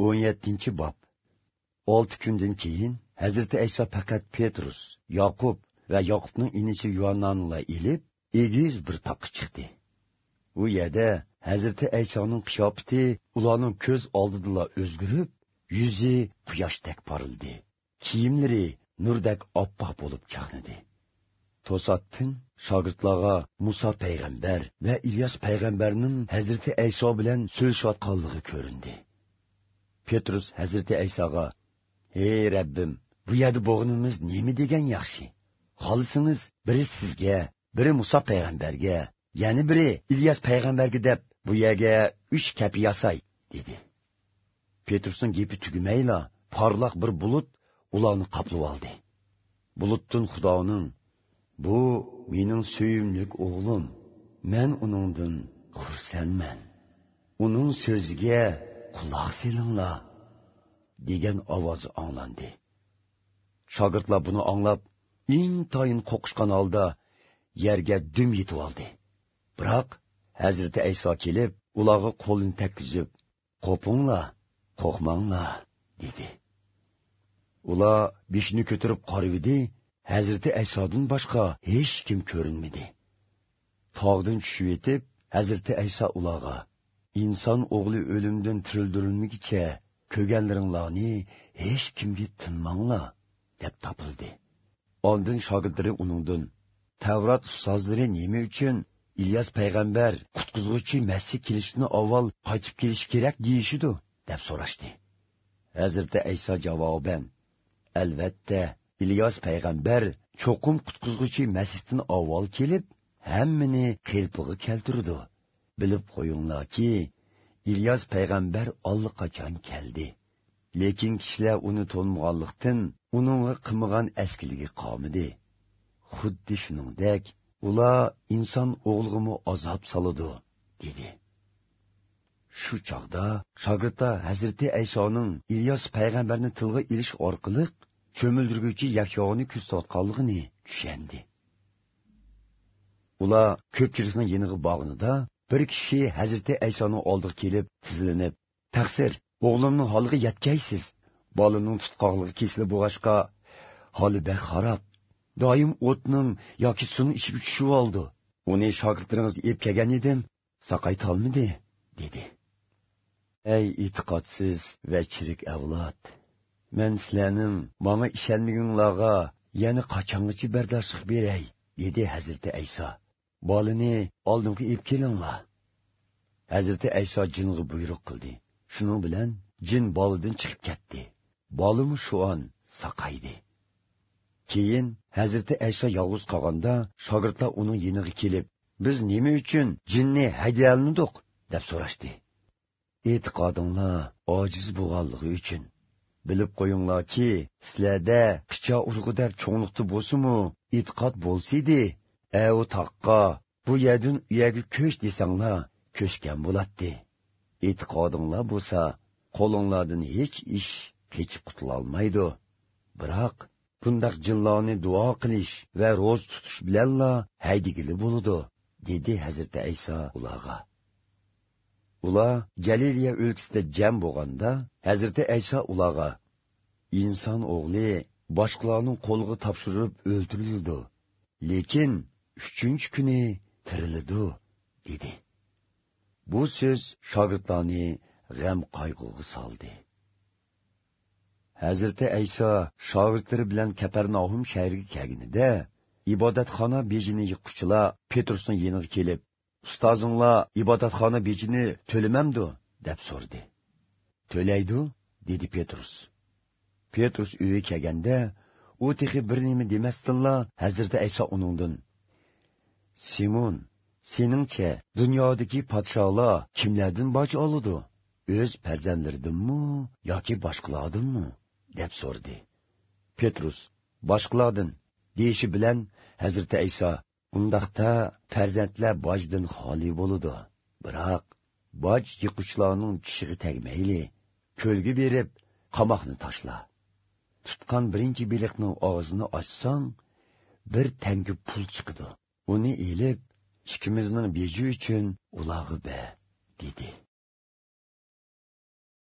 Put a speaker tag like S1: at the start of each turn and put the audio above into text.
S1: 17-ci bab 6 gündən keyin Həzrəti İsa fəqət Petrus, Yaqub və Yaqubun inisi Yuhannanla ilib egiz bir taqı çıxdı. Bu yerdə Həzrəti İsa'nın qiyafəti ulanın göz aldıdıla özgürüb, yüzü quyaş tək parıldı. Kiyimləri nurdək appaq olub çaxnadı. Tosatdın şagirdlarga Musa peyğəmbər və İlyas peyğəmbərinin Həzrəti İsa bilən söz şatqanlığı göründü. Petrus hazrati aysoga ey rabbim bu yerda bo'g'inimiz nima degan yaxshi? Xohlasangiz biri sizga biri muso payg'ambarga yana biri ilyos payg'ambarga deb bu yerga uch kapi yasay dedi. Petrusning gapi tugamayla porloq bir bulut ularni qoplab oldi. Bulutdan xudoning bu mening suyimlik o'g'lim. Мен uningdan xursandman. Uning so'ziga quloq selinglar degan ovoz anglandi shogirdlar buni anglab toyin qo'qishgan holda yerga dum yetib oldi. Biroq hazrati ayso kelib ularga qo'lini takkizib qo'pinglar qo'rqmanglar dedi. Ular beshini ko'tarib qarividi hazrati aysodan boshqa hech kim ko'rinmadi. Tog'dan tushib yetib hazrati ayso ularga inson o'g'li o'limdan tirildirilmigicha ko'rganlaringlarni hech kimga tinmanglar deb topildi. Ondin shogirdlari uningdan tavrat ustozlari nima uchun ilyos payg'ambar qutqizg'uchi masih kelishini avval qaytib kelishi kerak deyishidu deb so'rashdi. Hazrati ayso javoban albatta ilyos payg'ambar cho'qim qutqizg'uchi masihdan avval kelib hammani qiyilpig'i keltirdi. Bilib qo'yinglarki ilyos payg'ambar allaqachon keldi lekin kishilar uni to'nmaganlikdan uningga qilmagan askiligi qomidi xuddi shuningdek ular inson o'g'lig'imi azob soladi dedi. Shu chog'da shogirdlar hazrati aysoning ilyos payg'ambarni tilga ilish orqali cho'mildirguvchi yakyovni kuzatganligini tushundi ular ko'pchilikning yeniga bog'inida bir kishi hazrati aysoning oldiga kelib tizlinib taqsir o'g'limning holiga yetkaysiz bolaning tutqoqligi kesili bo'g'ashqa holi bak xarob. Doim o'tning yoki suvni ichib tushib oldi. Uni shogirdlaringiz ep kelgan edim soqaytolmidi dedi. Ey e'tiqodsiz va chirik avlod men sizlarning manga ishonmagunlarga yana qachongacha bardoshlik beray? dedi hazrati ayso bolani oldimga ib kelinglar. Hazrati ayso jinga buyruq qildi. Shuning bilan jin bolidan chiqib ketdi. Bolimi shu on saqaydi. Keyin hazrati ayso yolg'iz qolganda shogirdlar uning yeniga kelib biz nima uchun jinni haydayolmadik deb so'rashdi. E'tiqodinglar ojiz bo'lganligi uchun. Bilib qo'yinglarki sizlarda qicha urg'udek cho'ngliqda bo'lsimu e'tiqod bo'lsaydi u taqqa bu yerdan uyaga ko'ch desanglar ko'chgan bo'ladi e'tiqodinglar bo'lsa qo'linglardan hech ish kechib qutulolmaydi Бірақ, бұндақ jinlarni дуа қылыш вә роз тұтыш bilanla әйдігілі болуды, деді әзірті Әйса ұлаға. ular galiliya o'lkasida jam bo'lganda hazrati ayso ularga inson o'g'li boshqalarning qo'liga topshirib o'ldirildi lekin uchinchi kuni tiriladi dedi. Bu so'z shogirdlarni g'am qayg'uga soldi. Hazrati ayso shogirdlari bilan kaparnohum shahriga kelganida ibodatxona bejini yiqquchilar petrusning yeniga kelib ustozinglar ibodatxona bejini to'lamamdu? deb so'rdi to'laydu dedi petrus. Petrus uyga kelganda u texi bir nima demasdinla? Hazrati ayso uningdan simon seningcha dunyodagi podsholar kimlardan boj oladi? O'z farzandlaridanmi yoki boshqalardanmi deb so'rdi petrus boshqalardan deyishi bilan hazrati ayso undaqda farzandlar bojdan xoli bo'ludi biroq boj yiquchlarning tishig'i tegmayli. Ko'lga berib qamoqni tashla. Tutgan birinchi beliqning og'zini ochsang bir tanga pul chiqidi uni ilib ikkimizning beji uchun ulog'i be dedi